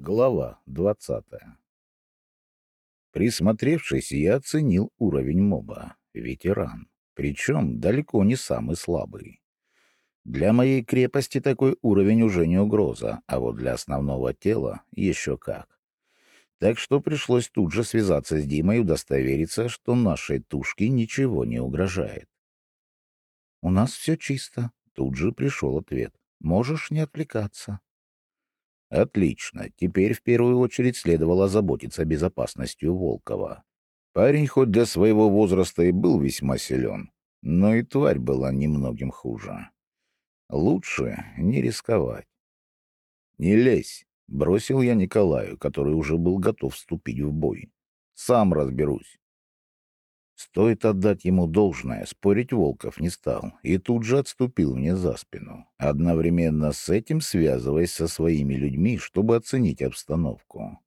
Глава двадцатая. Присмотревшись, я оценил уровень моба. Ветеран. Причем далеко не самый слабый. Для моей крепости такой уровень уже не угроза, а вот для основного тела еще как. Так что пришлось тут же связаться с Димой и удостовериться, что нашей тушке ничего не угрожает. «У нас все чисто», — тут же пришел ответ. «Можешь не отвлекаться». Отлично. Теперь в первую очередь следовало заботиться безопасностью Волкова. Парень хоть для своего возраста и был весьма силен, но и тварь была немногим хуже. Лучше не рисковать. «Не лезь!» — бросил я Николаю, который уже был готов вступить в бой. «Сам разберусь». Стоит отдать ему должное, спорить Волков не стал и тут же отступил мне за спину, одновременно с этим связываясь со своими людьми, чтобы оценить обстановку.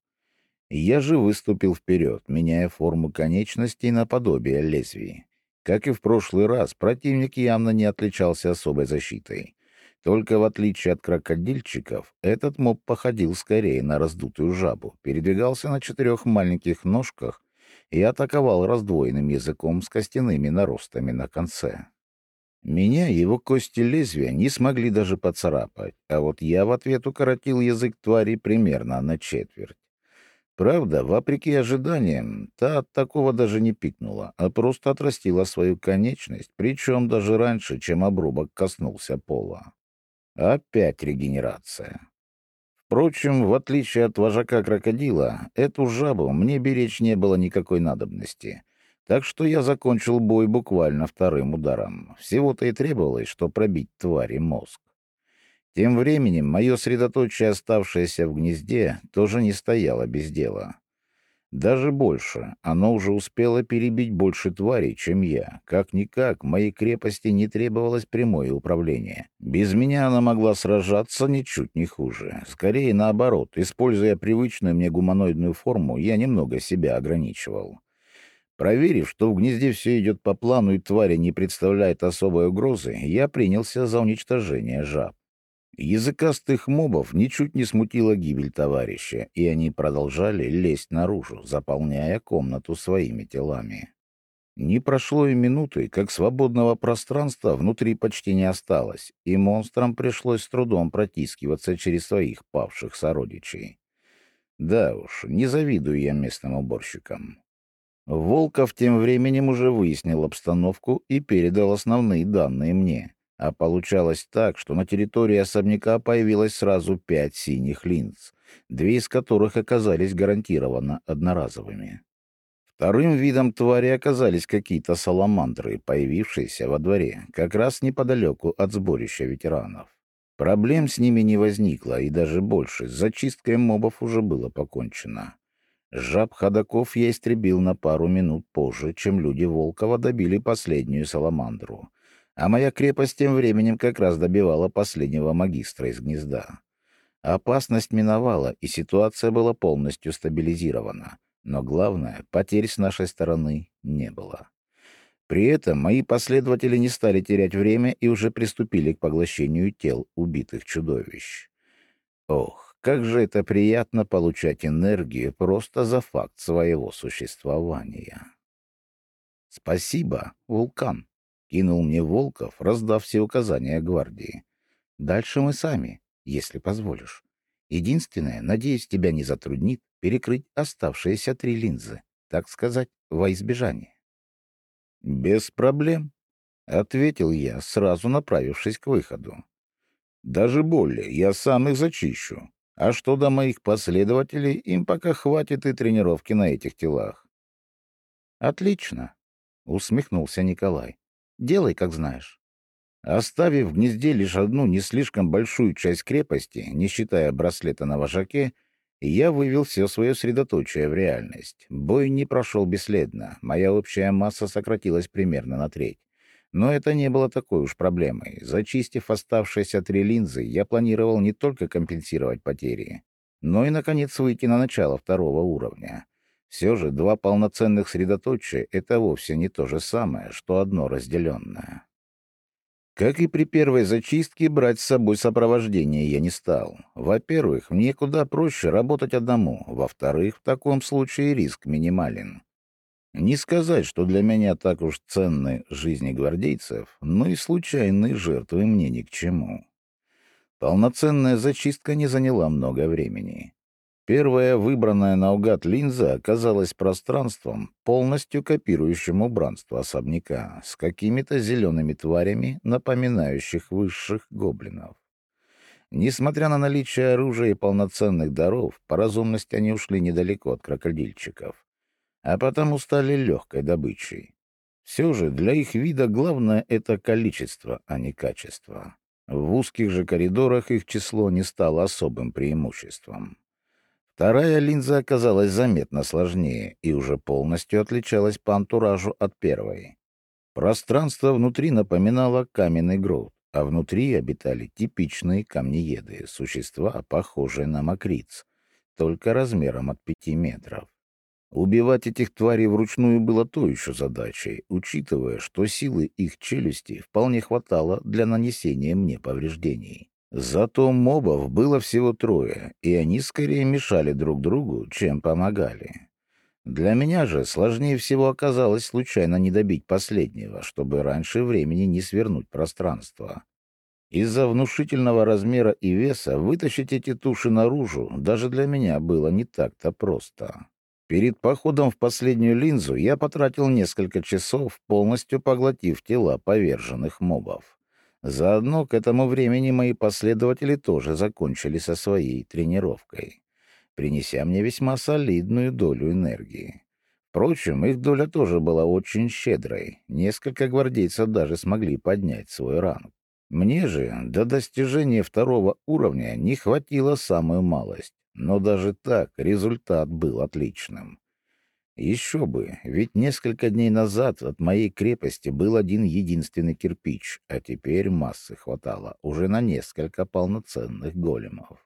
Я же выступил вперед, меняя форму конечностей на подобие лезвий. Как и в прошлый раз, противник явно не отличался особой защитой. Только в отличие от крокодильчиков, этот моб походил скорее на раздутую жабу, передвигался на четырех маленьких ножках и атаковал раздвоенным языком с костяными наростами на конце. Меня его кости лезвия не смогли даже поцарапать, а вот я в ответ укоротил язык твари примерно на четверть. Правда, вопреки ожиданиям, та от такого даже не пикнула, а просто отрастила свою конечность, причем даже раньше, чем обрубок коснулся пола. Опять регенерация. Впрочем, в отличие от вожака крокодила, эту жабу мне беречь не было никакой надобности. Так что я закончил бой буквально вторым ударом. Всего-то и требовалось, что пробить твари мозг. Тем временем мое средоточие, оставшееся в гнезде, тоже не стояло без дела. Даже больше. Оно уже успело перебить больше тварей, чем я. Как-никак, моей крепости не требовалось прямое управление. Без меня она могла сражаться ничуть не хуже. Скорее наоборот, используя привычную мне гуманоидную форму, я немного себя ограничивал. Проверив, что в гнезде все идет по плану и твари не представляет особой угрозы, я принялся за уничтожение жаб. Языкастых мобов ничуть не смутила гибель товарища, и они продолжали лезть наружу, заполняя комнату своими телами. Не прошло и минуты, как свободного пространства внутри почти не осталось, и монстрам пришлось с трудом протискиваться через своих павших сородичей. Да уж, не завидую я местным уборщикам. Волков тем временем уже выяснил обстановку и передал основные данные мне. А получалось так, что на территории особняка появилось сразу пять синих линз, две из которых оказались гарантированно одноразовыми. Вторым видом твари оказались какие-то саламандры, появившиеся во дворе, как раз неподалеку от сборища ветеранов. Проблем с ними не возникло, и даже больше, с зачисткой мобов уже было покончено. Жаб ходаков я истребил на пару минут позже, чем люди Волкова добили последнюю саламандру — а моя крепость тем временем как раз добивала последнего магистра из гнезда. Опасность миновала, и ситуация была полностью стабилизирована. Но главное, потерь с нашей стороны не было. При этом мои последователи не стали терять время и уже приступили к поглощению тел убитых чудовищ. Ох, как же это приятно получать энергию просто за факт своего существования. Спасибо, вулкан кинул мне Волков, раздав все указания гвардии. Дальше мы сами, если позволишь. Единственное, надеюсь, тебя не затруднит перекрыть оставшиеся три линзы, так сказать, во избежание. — Без проблем, — ответил я, сразу направившись к выходу. — Даже более, я сам их зачищу. А что до моих последователей, им пока хватит и тренировки на этих телах. — Отлично, — усмехнулся Николай. Делай, как знаешь. Оставив в гнезде лишь одну не слишком большую часть крепости, не считая браслета на вожаке, я вывел все свое средоточие в реальность. Бой не прошел бесследно, моя общая масса сократилась примерно на треть. Но это не было такой уж проблемой. Зачистив оставшиеся три линзы, я планировал не только компенсировать потери, но и, наконец, выйти на начало второго уровня. Все же два полноценных средоточия — это вовсе не то же самое, что одно разделенное. Как и при первой зачистке, брать с собой сопровождение я не стал. Во-первых, мне куда проще работать одному. Во-вторых, в таком случае риск минимален. Не сказать, что для меня так уж ценны жизни гвардейцев, но и случайные жертвы мне ни к чему. Полноценная зачистка не заняла много времени. Первая выбранная наугад линза оказалась пространством, полностью копирующим убранство особняка, с какими-то зелеными тварями, напоминающих высших гоблинов. Несмотря на наличие оружия и полноценных даров, по разумности они ушли недалеко от крокодильчиков, а потому стали легкой добычей. Все же для их вида главное — это количество, а не качество. В узких же коридорах их число не стало особым преимуществом. Вторая линза оказалась заметно сложнее и уже полностью отличалась по антуражу от первой. Пространство внутри напоминало каменный грот, а внутри обитали типичные камнееды, существа, похожие на мокриц, только размером от пяти метров. Убивать этих тварей вручную было то еще задачей, учитывая, что силы их челюсти вполне хватало для нанесения мне повреждений. Зато мобов было всего трое, и они скорее мешали друг другу, чем помогали. Для меня же сложнее всего оказалось случайно не добить последнего, чтобы раньше времени не свернуть пространство. Из-за внушительного размера и веса вытащить эти туши наружу даже для меня было не так-то просто. Перед походом в последнюю линзу я потратил несколько часов, полностью поглотив тела поверженных мобов. Заодно к этому времени мои последователи тоже закончили со своей тренировкой, принеся мне весьма солидную долю энергии. Впрочем, их доля тоже была очень щедрой. Несколько гвардейцев даже смогли поднять свой ранг. Мне же до достижения второго уровня не хватило самую малость, но даже так результат был отличным. Еще бы, ведь несколько дней назад от моей крепости был один единственный кирпич, а теперь массы хватало уже на несколько полноценных големов.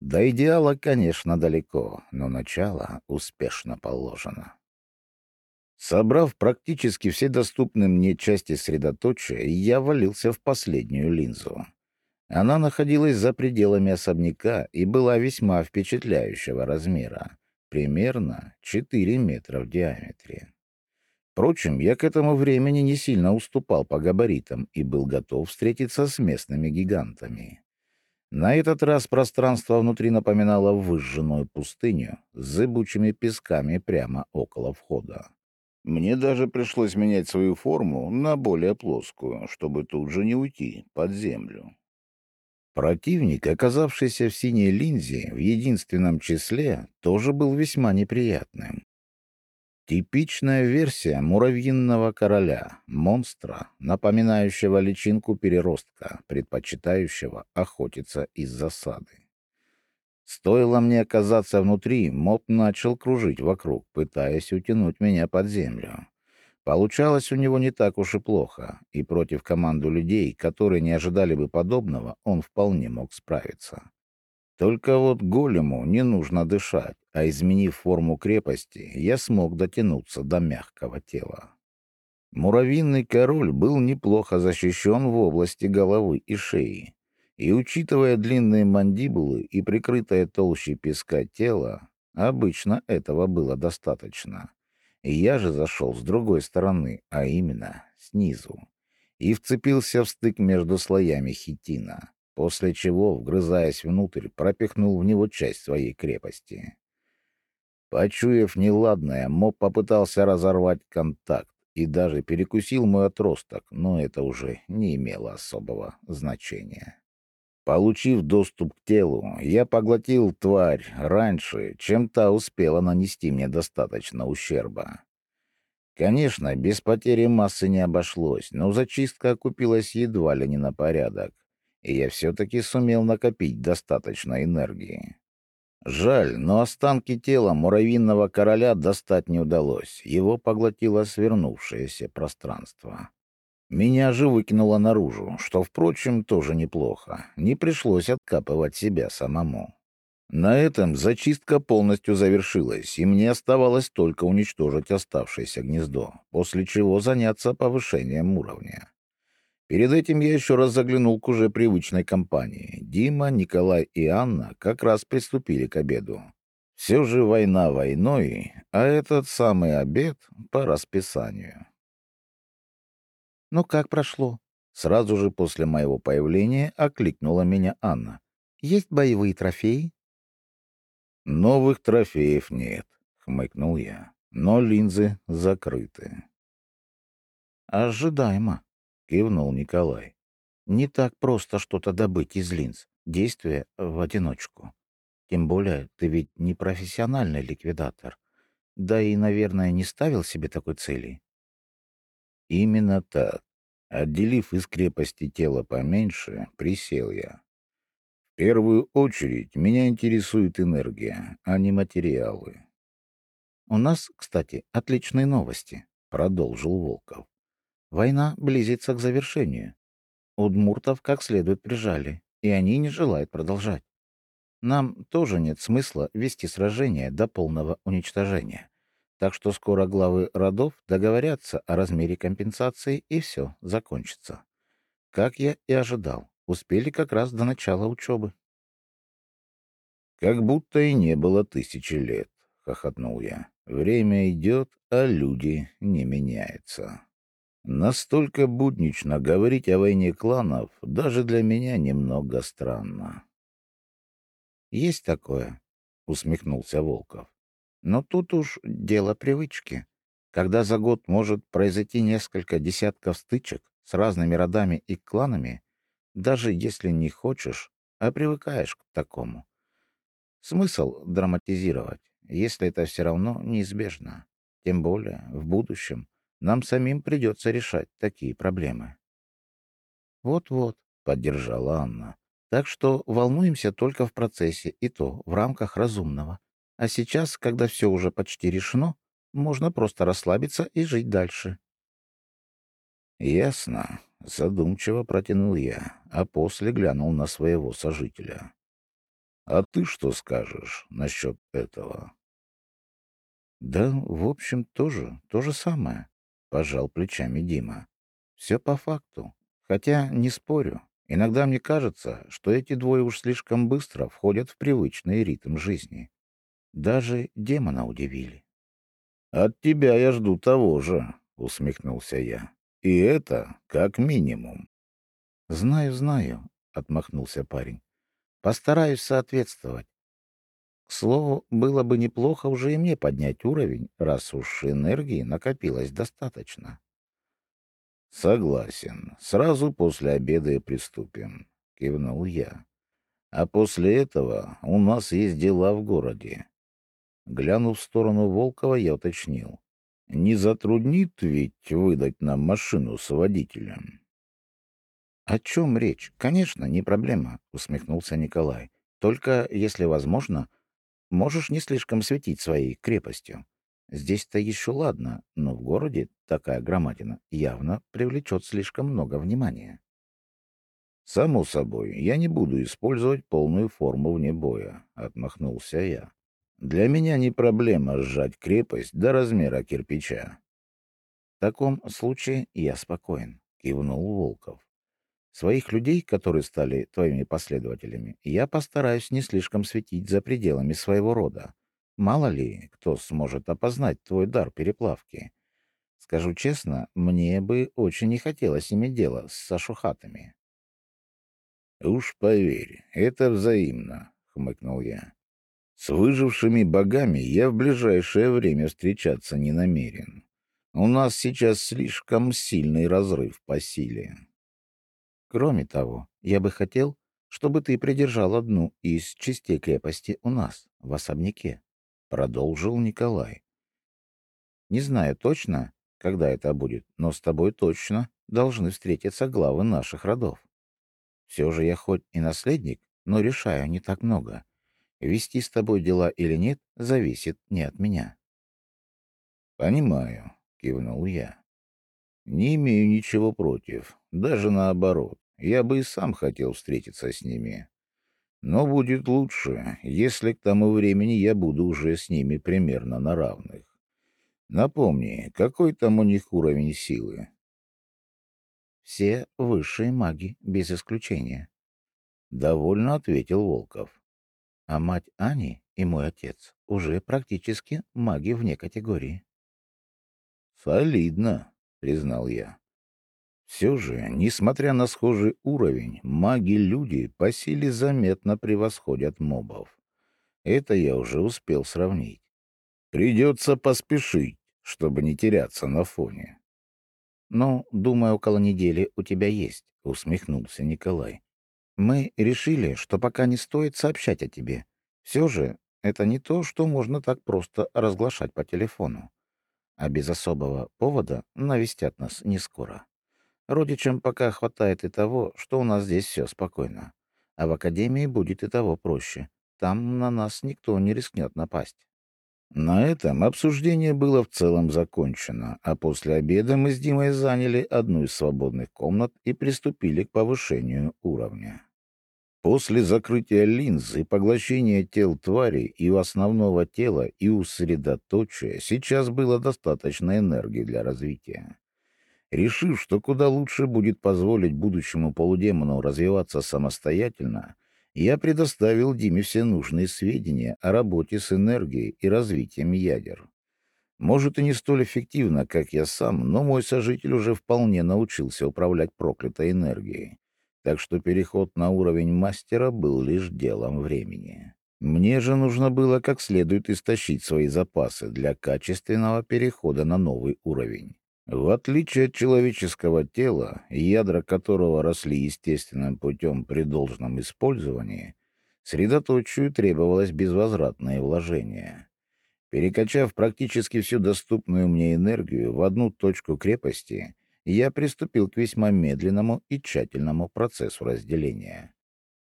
До идеала, конечно, далеко, но начало успешно положено. Собрав практически все доступные мне части средоточия, я валился в последнюю линзу. Она находилась за пределами особняка и была весьма впечатляющего размера примерно 4 метра в диаметре. Впрочем, я к этому времени не сильно уступал по габаритам и был готов встретиться с местными гигантами. На этот раз пространство внутри напоминало выжженную пустыню с зыбучими песками прямо около входа. Мне даже пришлось менять свою форму на более плоскую, чтобы тут же не уйти под землю. Противник, оказавшийся в синей линзе в единственном числе, тоже был весьма неприятным. Типичная версия муравьиного короля, монстра, напоминающего личинку переростка, предпочитающего охотиться из засады. Стоило мне оказаться внутри, моб начал кружить вокруг, пытаясь утянуть меня под землю. Получалось у него не так уж и плохо, и против команды людей, которые не ожидали бы подобного, он вполне мог справиться. Только вот голему не нужно дышать, а изменив форму крепости, я смог дотянуться до мягкого тела. Муравьиный король был неплохо защищен в области головы и шеи, и, учитывая длинные мандибулы и прикрытое толщей песка тело, обычно этого было достаточно. Я же зашел с другой стороны, а именно снизу, и вцепился в стык между слоями хитина, после чего, вгрызаясь внутрь, пропихнул в него часть своей крепости. Почуяв неладное, моб попытался разорвать контакт и даже перекусил мой отросток, но это уже не имело особого значения. Получив доступ к телу, я поглотил тварь раньше, чем та успела нанести мне достаточно ущерба. Конечно, без потери массы не обошлось, но зачистка окупилась едва ли не на порядок, и я все-таки сумел накопить достаточно энергии. Жаль, но останки тела муравьиного короля достать не удалось, его поглотило свернувшееся пространство. Меня же выкинуло наружу, что, впрочем, тоже неплохо. Не пришлось откапывать себя самому. На этом зачистка полностью завершилась, и мне оставалось только уничтожить оставшееся гнездо, после чего заняться повышением уровня. Перед этим я еще раз заглянул к уже привычной компании. Дима, Николай и Анна как раз приступили к обеду. Все же война войной, а этот самый обед по расписанию. «Ну как прошло?» Сразу же после моего появления окликнула меня Анна. «Есть боевые трофеи?» «Новых трофеев нет», — хмыкнул я. «Но линзы закрыты». «Ожидаемо», — кивнул Николай. «Не так просто что-то добыть из линз. Действие в одиночку. Тем более ты ведь не профессиональный ликвидатор. Да и, наверное, не ставил себе такой цели». «Именно так. Отделив из крепости тело поменьше, присел я. В первую очередь меня интересует энергия, а не материалы. «У нас, кстати, отличные новости», — продолжил Волков. «Война близится к завершению. Удмуртов как следует прижали, и они не желают продолжать. Нам тоже нет смысла вести сражение до полного уничтожения. Так что скоро главы родов договорятся о размере компенсации, и все закончится. Как я и ожидал, успели как раз до начала учебы. «Как будто и не было тысячи лет», — хохотнул я. «Время идет, а люди не меняются». Настолько буднично говорить о войне кланов даже для меня немного странно. «Есть такое», — усмехнулся Волков. Но тут уж дело привычки. Когда за год может произойти несколько десятков стычек с разными родами и кланами, даже если не хочешь, а привыкаешь к такому. Смысл драматизировать, если это все равно неизбежно. Тем более в будущем нам самим придется решать такие проблемы. «Вот-вот», — поддержала Анна. «Так что волнуемся только в процессе, и то в рамках разумного. А сейчас, когда все уже почти решено, можно просто расслабиться и жить дальше. «Ясно», — задумчиво протянул я, а после глянул на своего сожителя. «А ты что скажешь насчет этого?» «Да, в общем, тоже то же самое», — пожал плечами Дима. «Все по факту. Хотя, не спорю, иногда мне кажется, что эти двое уж слишком быстро входят в привычный ритм жизни. Даже демона удивили. «От тебя я жду того же», — усмехнулся я. «И это как минимум». «Знаю, знаю», — отмахнулся парень. «Постараюсь соответствовать. К слову, было бы неплохо уже и мне поднять уровень, раз уж энергии накопилось достаточно». «Согласен. Сразу после обеда и приступим», — кивнул я. «А после этого у нас есть дела в городе. Глянув в сторону Волкова, я уточнил. «Не затруднит ведь выдать нам машину с водителем?» «О чем речь? Конечно, не проблема», — усмехнулся Николай. «Только, если возможно, можешь не слишком светить своей крепостью. Здесь-то еще ладно, но в городе такая громадина явно привлечет слишком много внимания». «Само собой, я не буду использовать полную форму вне боя», — отмахнулся я. Для меня не проблема сжать крепость до размера кирпича. — В таком случае я спокоен, — кивнул Волков. Своих людей, которые стали твоими последователями, я постараюсь не слишком светить за пределами своего рода. Мало ли, кто сможет опознать твой дар переплавки. Скажу честно, мне бы очень не хотелось иметь дело с сашухатами. — Уж поверь, это взаимно, — хмыкнул я. С выжившими богами я в ближайшее время встречаться не намерен. У нас сейчас слишком сильный разрыв по силе. Кроме того, я бы хотел, чтобы ты придержал одну из частей крепости у нас, в особняке, — продолжил Николай. Не знаю точно, когда это будет, но с тобой точно должны встретиться главы наших родов. Все же я хоть и наследник, но решаю не так много. Вести с тобой дела или нет, зависит не от меня. «Понимаю», — кивнул я. «Не имею ничего против, даже наоборот. Я бы и сам хотел встретиться с ними. Но будет лучше, если к тому времени я буду уже с ними примерно на равных. Напомни, какой там у них уровень силы?» Все высшие маги, без исключения. Довольно ответил Волков. А мать Ани и мой отец уже практически маги вне категории. Солидно, признал я. Все же, несмотря на схожий уровень, маги-люди по силе заметно превосходят мобов. Это я уже успел сравнить. Придется поспешить, чтобы не теряться на фоне. «Ну, думаю, около недели у тебя есть», — усмехнулся Николай. «Мы решили, что пока не стоит сообщать о тебе. Все же это не то, что можно так просто разглашать по телефону. А без особого повода навестят нас не скоро. Родичам пока хватает и того, что у нас здесь все спокойно. А в академии будет и того проще. Там на нас никто не рискнет напасть. На этом обсуждение было в целом закончено, а после обеда мы с Димой заняли одну из свободных комнат и приступили к повышению уровня. После закрытия линзы, поглощения тел тварей и у основного тела, и у средоточия сейчас было достаточно энергии для развития. Решив, что куда лучше будет позволить будущему полудемону развиваться самостоятельно, я предоставил Диме все нужные сведения о работе с энергией и развитием ядер. Может, и не столь эффективно, как я сам, но мой сожитель уже вполне научился управлять проклятой энергией, так что переход на уровень мастера был лишь делом времени. Мне же нужно было как следует истощить свои запасы для качественного перехода на новый уровень. В отличие от человеческого тела, ядра которого росли естественным путем при должном использовании, средоточию требовалось безвозвратное вложение. Перекачав практически всю доступную мне энергию в одну точку крепости, я приступил к весьма медленному и тщательному процессу разделения.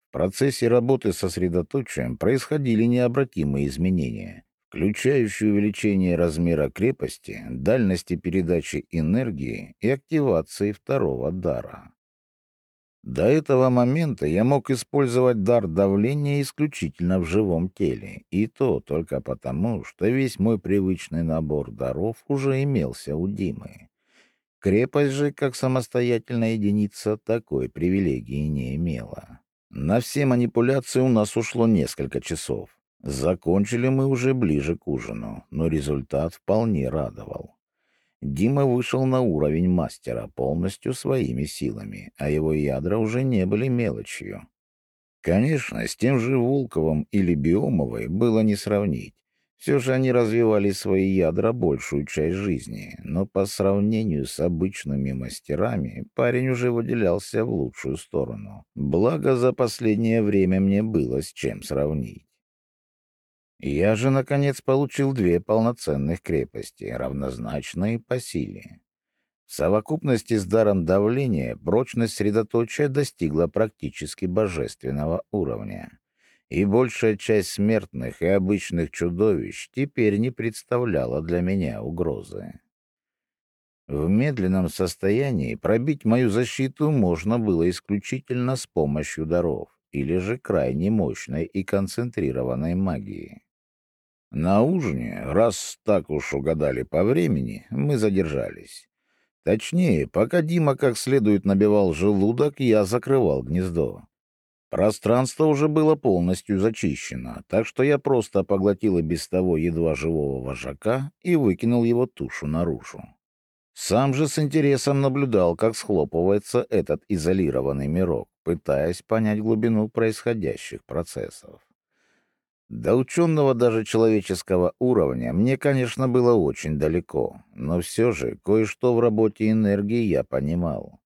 В процессе работы со средоточием происходили необратимые изменения, включающий увеличение размера крепости, дальности передачи энергии и активации второго дара. До этого момента я мог использовать дар давления исключительно в живом теле, и то только потому, что весь мой привычный набор даров уже имелся у Димы. Крепость же, как самостоятельная единица, такой привилегии не имела. На все манипуляции у нас ушло несколько часов. Закончили мы уже ближе к ужину, но результат вполне радовал. Дима вышел на уровень мастера полностью своими силами, а его ядра уже не были мелочью. Конечно, с тем же Волковым или Биомовой было не сравнить. Все же они развивали свои ядра большую часть жизни, но по сравнению с обычными мастерами парень уже выделялся в лучшую сторону. Благо, за последнее время мне было с чем сравнить. Я же, наконец, получил две полноценных крепости, равнозначные по силе. В совокупности с даром давления прочность средоточия достигла практически божественного уровня, и большая часть смертных и обычных чудовищ теперь не представляла для меня угрозы. В медленном состоянии пробить мою защиту можно было исключительно с помощью даров или же крайне мощной и концентрированной магии. На ужине, раз так уж угадали по времени, мы задержались. Точнее, пока Дима как следует набивал желудок, я закрывал гнездо. Пространство уже было полностью зачищено, так что я просто поглотил и без того едва живого вожака и выкинул его тушу наружу. Сам же с интересом наблюдал, как схлопывается этот изолированный мирок, пытаясь понять глубину происходящих процессов. До ученого даже человеческого уровня мне, конечно, было очень далеко, но все же кое-что в работе энергии я понимал.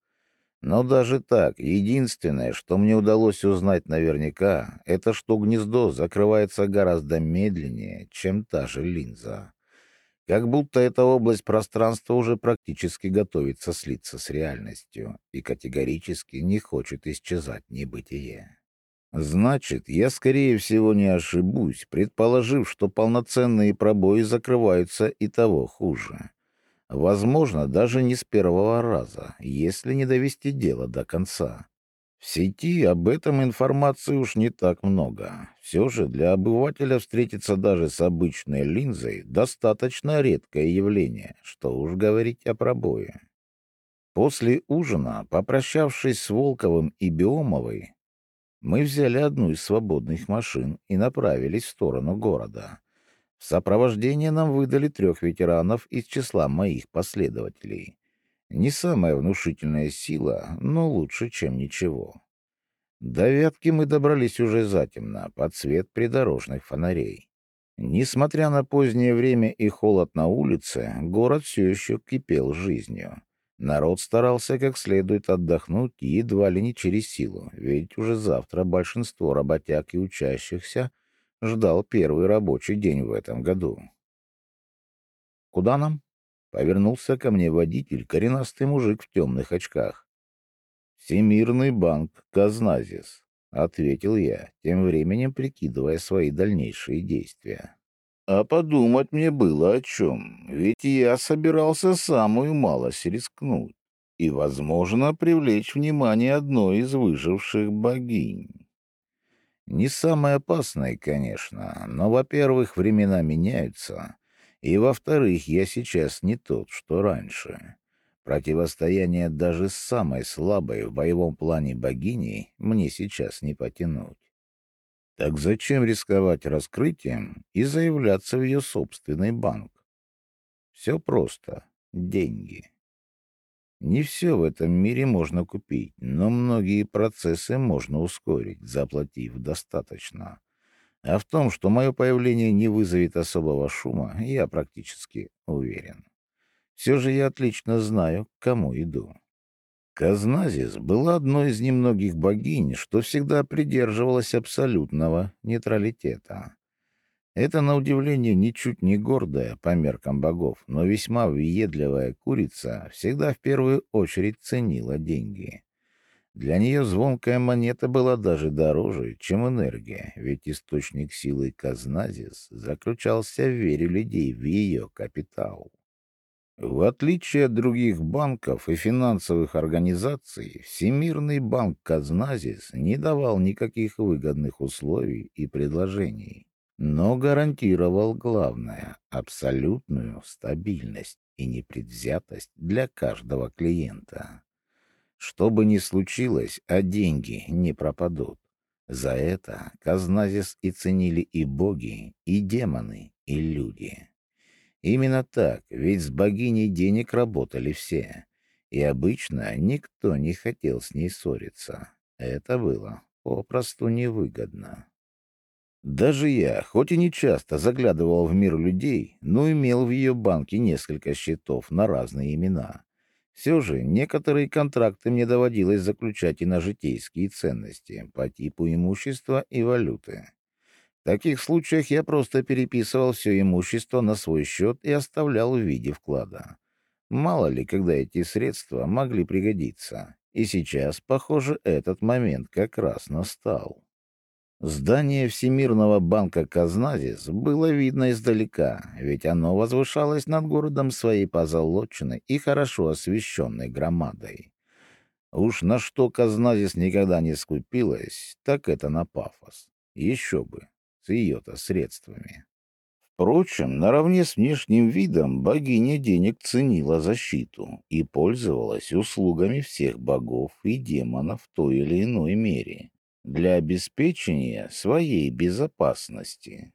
Но даже так, единственное, что мне удалось узнать наверняка, это что гнездо закрывается гораздо медленнее, чем та же линза. Как будто эта область пространства уже практически готовится слиться с реальностью и категорически не хочет исчезать небытие. Значит, я, скорее всего, не ошибусь, предположив, что полноценные пробои закрываются и того хуже. Возможно, даже не с первого раза, если не довести дело до конца. В сети об этом информации уж не так много. Все же для обывателя встретиться даже с обычной линзой достаточно редкое явление, что уж говорить о пробое. После ужина, попрощавшись с Волковым и Биомовой, мы взяли одну из свободных машин и направились в сторону города. В сопровождение нам выдали трех ветеранов из числа моих последователей. Не самая внушительная сила, но лучше, чем ничего. До Вятки мы добрались уже затемно, под свет придорожных фонарей. Несмотря на позднее время и холод на улице, город все еще кипел жизнью. Народ старался как следует отдохнуть едва ли не через силу, ведь уже завтра большинство работяг и учащихся ждал первый рабочий день в этом году. «Куда нам?» — повернулся ко мне водитель, коренастый мужик в темных очках. «Всемирный банк Казназис», — ответил я, тем временем прикидывая свои дальнейшие действия. А подумать мне было о чем, ведь я собирался самую малость рискнуть и, возможно, привлечь внимание одной из выживших богинь. Не самое опасное, конечно, но, во-первых, времена меняются, и, во-вторых, я сейчас не тот, что раньше. Противостояние даже с самой слабой в боевом плане богиней мне сейчас не потянуть. Так зачем рисковать раскрытием и заявляться в ее собственный банк? Все просто. Деньги. Не все в этом мире можно купить, но многие процессы можно ускорить, заплатив достаточно. А в том, что мое появление не вызовет особого шума, я практически уверен. Все же я отлично знаю, к кому иду. Казназис была одной из немногих богинь, что всегда придерживалась абсолютного нейтралитета. Это, на удивление, ничуть не гордая по меркам богов, но весьма въедливая курица всегда в первую очередь ценила деньги. Для нее звонкая монета была даже дороже, чем энергия, ведь источник силы Казназис заключался в вере людей в ее капитал. В отличие от других банков и финансовых организаций, Всемирный банк Казназис не давал никаких выгодных условий и предложений но гарантировал главное — абсолютную стабильность и непредвзятость для каждого клиента. Что бы ни случилось, а деньги не пропадут. За это Казназис и ценили и боги, и демоны, и люди. Именно так, ведь с богиней денег работали все, и обычно никто не хотел с ней ссориться. Это было попросту невыгодно. Даже я, хоть и не часто заглядывал в мир людей, но имел в ее банке несколько счетов на разные имена. Все же некоторые контракты мне доводилось заключать и на житейские ценности по типу имущества и валюты. В таких случаях я просто переписывал все имущество на свой счет и оставлял в виде вклада. Мало ли, когда эти средства могли пригодиться. И сейчас, похоже, этот момент как раз настал. Здание Всемирного банка Казназис было видно издалека, ведь оно возвышалось над городом своей позолоченной и хорошо освещенной громадой. Уж на что Казназис никогда не скупилась, так это на пафос. Еще бы, с ее-то средствами. Впрочем, наравне с внешним видом богиня денег ценила защиту и пользовалась услугами всех богов и демонов в той или иной мере для обеспечения своей безопасности.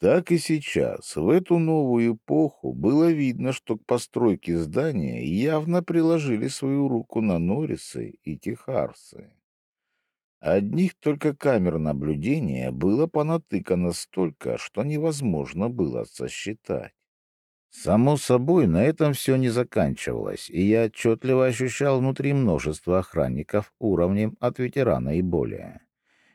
Так и сейчас, в эту новую эпоху, было видно, что к постройке здания явно приложили свою руку на Норрисы и Техарсы. Одних только камер наблюдения было понатыкано столько, что невозможно было сосчитать. Само собой, на этом все не заканчивалось, и я отчетливо ощущал внутри множество охранников уровнем от ветерана и более.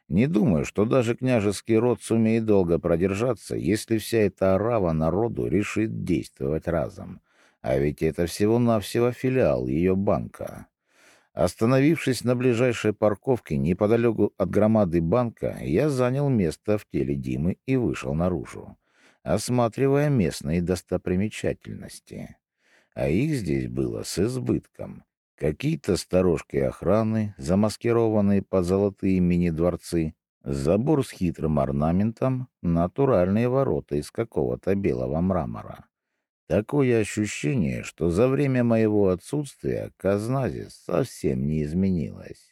Не думаю, что даже княжеский род сумеет долго продержаться, если вся эта орава народу решит действовать разом. А ведь это всего-навсего филиал ее банка. Остановившись на ближайшей парковке неподалеку от громады банка, я занял место в теле Димы и вышел наружу, осматривая местные достопримечательности. А их здесь было с избытком. Какие-то сторожки охраны, замаскированные под золотые мини-дворцы, забор с хитрым орнаментом, натуральные ворота из какого-то белого мрамора. Такое ощущение, что за время моего отсутствия Казназис совсем не изменилась.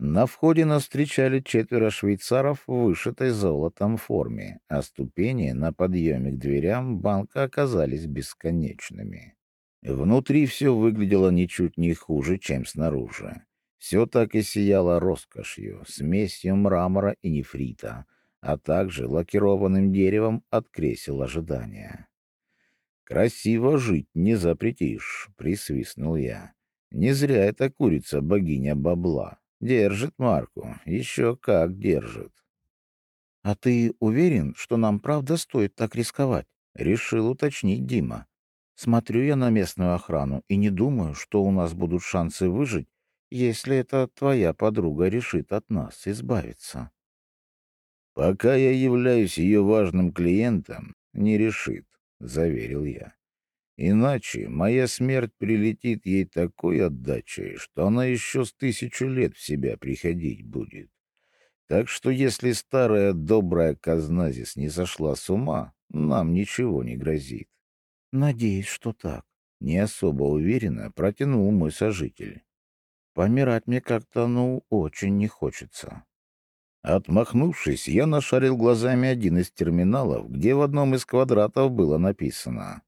На входе нас встречали четверо швейцаров в вышитой золотом форме, а ступени на подъеме к дверям банка оказались бесконечными. Внутри все выглядело ничуть не хуже, чем снаружи. Все так и сияло роскошью, смесью мрамора и нефрита, а также лакированным деревом от кресел ожидания. «Красиво жить не запретишь», — присвистнул я. «Не зря эта курица богиня бабла. Держит марку, еще как держит. — А ты уверен, что нам правда стоит так рисковать? — решил уточнить Дима. — Смотрю я на местную охрану и не думаю, что у нас будут шансы выжить, если эта твоя подруга решит от нас избавиться. — Пока я являюсь ее важным клиентом, не решит, — заверил я. Иначе моя смерть прилетит ей такой отдачей, что она еще с тысячу лет в себя приходить будет. Так что если старая добрая Казназис не сошла с ума, нам ничего не грозит. — Надеюсь, что так. Не особо уверенно протянул мой сожитель. Помирать мне как-то, ну, очень не хочется. Отмахнувшись, я нашарил глазами один из терминалов, где в одном из квадратов было написано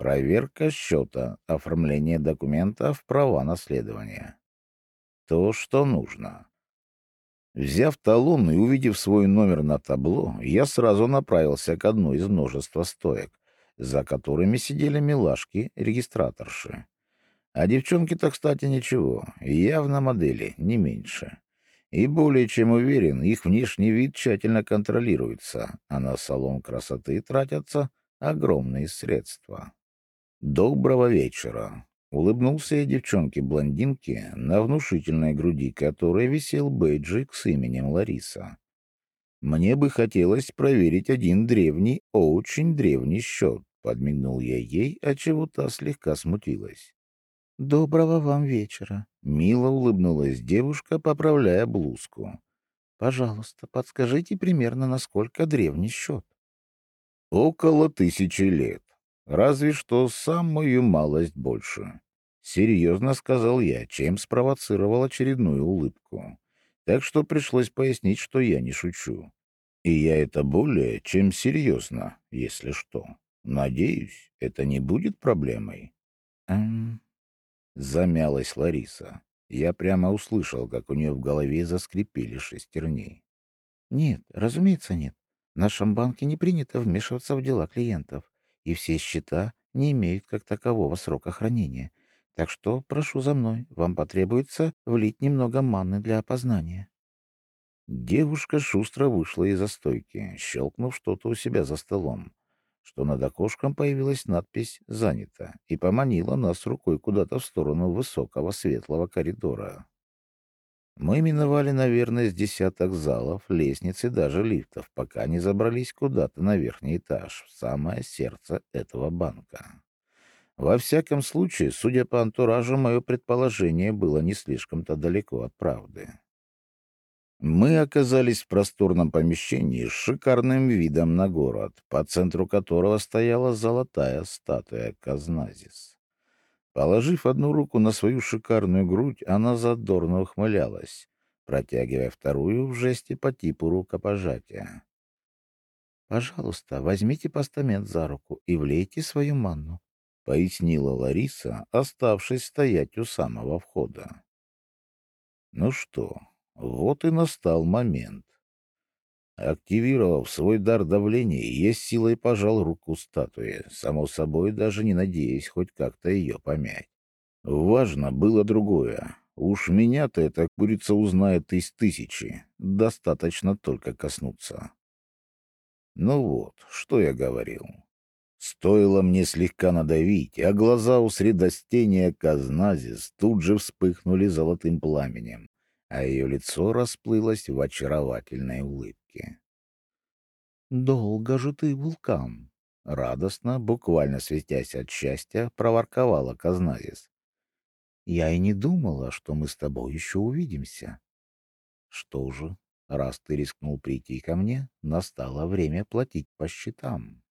Проверка счета, оформление документов, права наследования. То, что нужно. Взяв талон и увидев свой номер на табло, я сразу направился к одной из множества стоек, за которыми сидели милашки-регистраторши. А девчонки-то, кстати, ничего, явно модели, не меньше. И более чем уверен, их внешний вид тщательно контролируется, а на салон красоты тратятся огромные средства. «Доброго вечера!» — улыбнулся я девчонке-блондинке, на внушительной груди которой висел бейджик с именем Лариса. «Мне бы хотелось проверить один древний, очень древний счет», — подмигнул я ей, отчего та слегка смутилась. «Доброго вам вечера!» — мило улыбнулась девушка, поправляя блузку. «Пожалуйста, подскажите примерно, насколько древний счет?» «Около тысячи лет», Разве что самую малость больше. Серьезно сказал я, чем спровоцировал очередную улыбку. Так что пришлось пояснить, что я не шучу. И я это более чем серьезно, если что. Надеюсь, это не будет проблемой. Эм... Замялась Лариса. Я прямо услышал, как у нее в голове заскрипели шестерни. Нет, разумеется, нет. В нашем банке не принято вмешиваться в дела клиентов и все счета не имеют как такового срока хранения. Так что прошу за мной, вам потребуется влить немного манны для опознания. Девушка шустро вышла из-за стойки, щелкнув что-то у себя за столом, что над окошком появилась надпись «Занято» и поманила нас рукой куда-то в сторону высокого светлого коридора. Мы миновали, наверное, с десяток залов, лестниц и даже лифтов, пока не забрались куда-то на верхний этаж, в самое сердце этого банка. Во всяком случае, судя по антуражу, мое предположение было не слишком-то далеко от правды. Мы оказались в просторном помещении с шикарным видом на город, по центру которого стояла золотая статуя Казназис. Положив одну руку на свою шикарную грудь, она задорно ухмылялась, протягивая вторую в жесте по типу рукопожатия. «Пожалуйста, возьмите постамент за руку и влейте свою манну», — пояснила Лариса, оставшись стоять у самого входа. Ну что, вот и настал момент. Активировав свой дар давления, я силой пожал руку статуи, само собой даже не надеясь хоть как-то ее помять. Важно было другое. Уж меня-то эта курица узнает из тысячи. Достаточно только коснуться. Ну вот, что я говорил. Стоило мне слегка надавить, а глаза у средостения Казназис тут же вспыхнули золотым пламенем, а ее лицо расплылось в очаровательной улыбке. «Долго же ты, вулкан!» Радостно, буквально светясь от счастья, проворковала Казназис. «Я и не думала, что мы с тобой еще увидимся». «Что же, раз ты рискнул прийти ко мне, настало время платить по счетам».